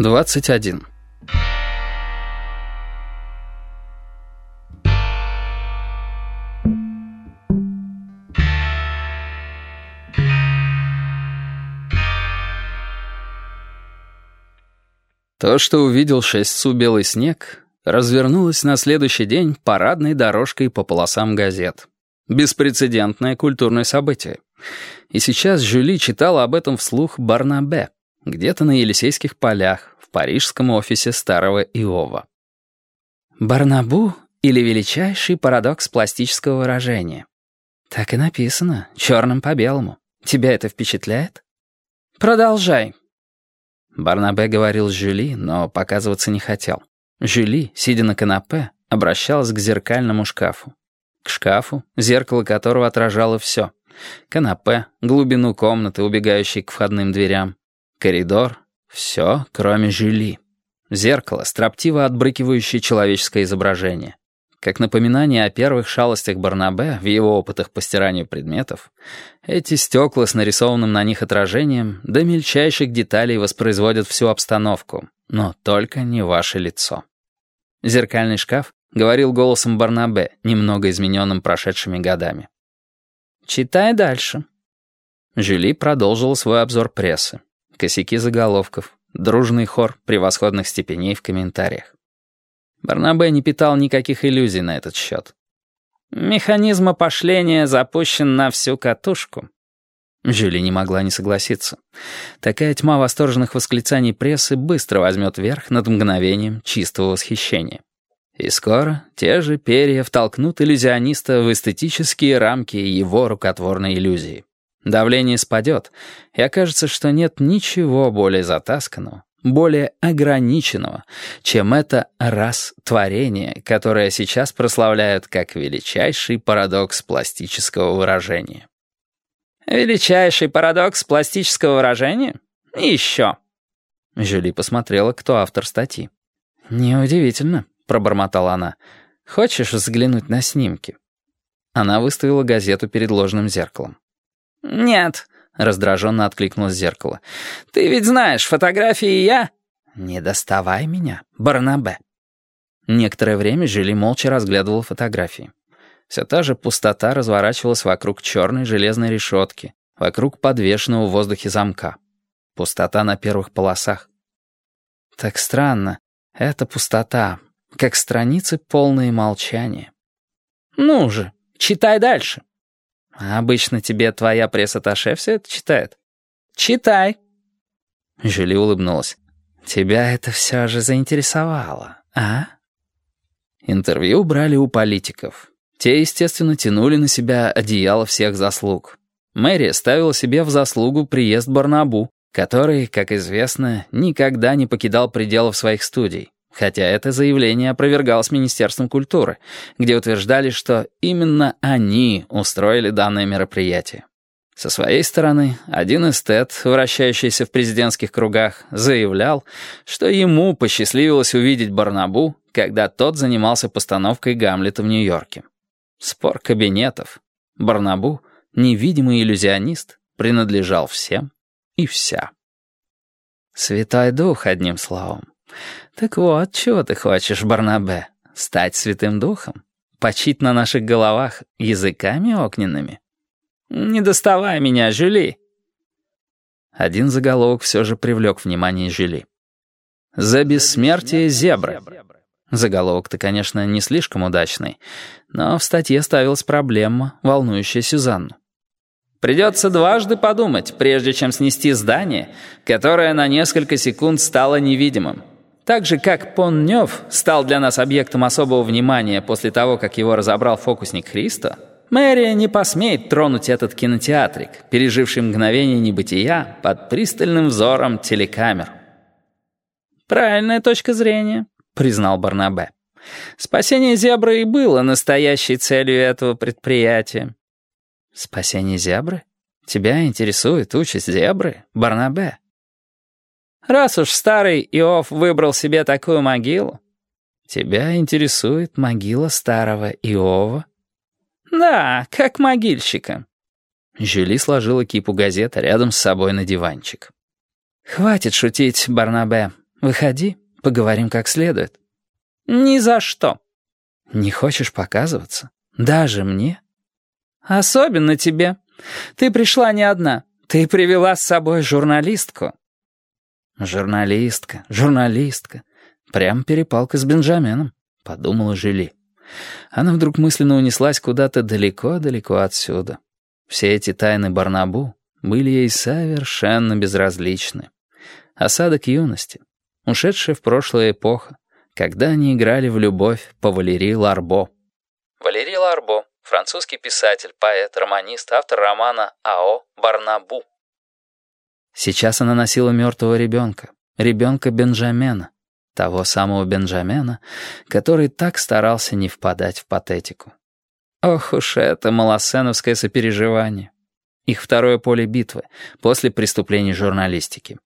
21. То, что увидел шестцу белый снег, развернулось на следующий день парадной дорожкой по полосам газет. Беспрецедентное культурное событие. И сейчас Жюли читала об этом вслух Барнабе, где-то на Елисейских полях, парижском офисе старого Иова. Барнабу или величайший парадокс пластического выражения. Так и написано, черным по белому. Тебя это впечатляет? Продолжай. Барнабе говорил с Жюли, но показываться не хотел. Жюли, сидя на канапе, обращалась к зеркальному шкафу. К шкафу, зеркало которого отражало все. Канапе, глубину комнаты, убегающей к входным дверям. Коридор, все, кроме Жюли. Зеркало, строптиво отбрыкивающее человеческое изображение. Как напоминание о первых шалостях Барнабе в его опытах по стиранию предметов, эти стекла с нарисованным на них отражением до мельчайших деталей воспроизводят всю обстановку, но только не ваше лицо. Зеркальный шкаф говорил голосом Барнабе, немного измененным прошедшими годами. «Читай дальше». Жюли продолжила свой обзор прессы. Косяки заголовков, дружный хор превосходных степеней в комментариях. Барнабе не питал никаких иллюзий на этот счет. «Механизм опошления запущен на всю катушку». Жюли не могла не согласиться. Такая тьма восторженных восклицаний прессы быстро возьмет верх над мгновением чистого восхищения. И скоро те же перья втолкнут иллюзиониста в эстетические рамки его рукотворной иллюзии. Давление спадет, и окажется, что нет ничего более затасканного, более ограниченного, чем это раз-творение, которое сейчас прославляют как величайший парадокс пластического выражения. «Величайший парадокс пластического выражения? Еще!» Жюли посмотрела, кто автор статьи. «Неудивительно», — пробормотала она. «Хочешь взглянуть на снимки?» Она выставила газету перед ложным зеркалом. «Нет», — раздраженно откликнулось зеркало. «Ты ведь знаешь, фотографии я...» «Не доставай меня, Барнабе». Некоторое время Жюли молча разглядывала фотографии. Все та же пустота разворачивалась вокруг черной железной решетки, вокруг подвешенного в воздухе замка. Пустота на первых полосах. Так странно. Это пустота, как страницы полные молчания. «Ну же, читай дальше». Обычно тебе твоя пресс-атташе все это читает? Читай. Жюли улыбнулась. Тебя это все же заинтересовало, а? Интервью брали у политиков. Те, естественно, тянули на себя одеяло всех заслуг. Мэрия ставила себе в заслугу приезд Барнабу, который, как известно, никогда не покидал пределов своих студий. Хотя это заявление опровергалось Министерством культуры, где утверждали, что именно они устроили данное мероприятие. Со своей стороны, один эстет, вращающийся в президентских кругах, заявлял, что ему посчастливилось увидеть Барнабу, когда тот занимался постановкой Гамлета в Нью-Йорке. Спор кабинетов. Барнабу, невидимый иллюзионист, принадлежал всем и вся. «Святой Дух, одним словом», «Так вот, чего ты хочешь, Барнабе? Стать святым духом? Почить на наших головах языками огненными? Не доставай меня, Жюли!» Один заголовок все же привлек внимание Жюли. «За бессмертие зебры». Заголовок-то, конечно, не слишком удачный, но в статье ставилась проблема, волнующая Сюзанну. Придется дважды подумать, прежде чем снести здание, которое на несколько секунд стало невидимым. Так же, как Поннёв стал для нас объектом особого внимания после того, как его разобрал фокусник Христо, мэрия не посмеет тронуть этот кинотеатрик, переживший мгновение небытия под пристальным взором телекамер. «Правильная точка зрения», — признал Барнабе. «Спасение зебры и было настоящей целью этого предприятия». «Спасение зебры? Тебя интересует участь зебры, Барнабе?» Раз уж старый Иов выбрал себе такую могилу. Тебя интересует могила старого Иова? Да, как могильщика. Жюли сложила кипу газет рядом с собой на диванчик. «Хватит шутить, Барнабе. Выходи, поговорим как следует». «Ни за что». «Не хочешь показываться? Даже мне?» «Особенно тебе. Ты пришла не одна. Ты привела с собой журналистку». «Журналистка, журналистка. Прям перепалка с Бенджаменом», — подумала Жили. Она вдруг мысленно унеслась куда-то далеко-далеко отсюда. Все эти тайны Барнабу были ей совершенно безразличны. Осадок юности, ушедшая в прошлое эпоха, когда они играли в любовь по Валерии Ларбо. Валерий Ларбо, французский писатель, поэт, романист, автор романа «АО Барнабу». Сейчас она носила мертвого ребенка, ребенка Бенджамена, того самого Бенджамена, который так старался не впадать в патетику. Ох уж это малосеновское сопереживание. Их второе поле битвы после преступлений журналистики.